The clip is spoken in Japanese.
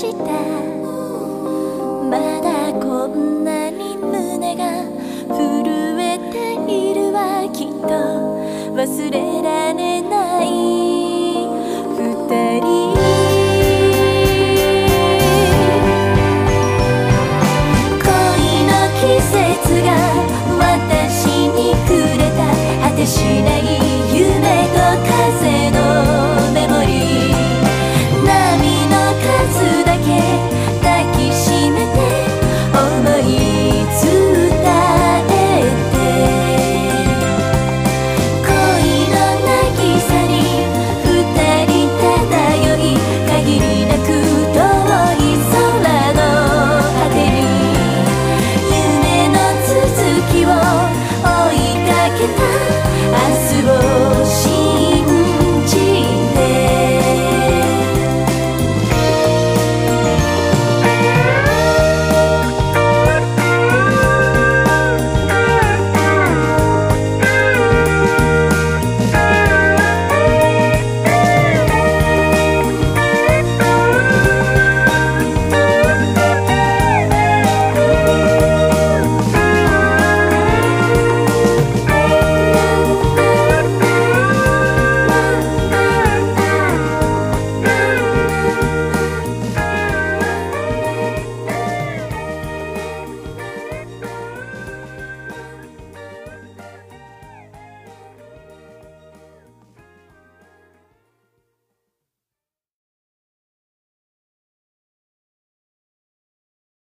した。まだこんなに胸が震えているわきっと。忘れられない。二人。季節が私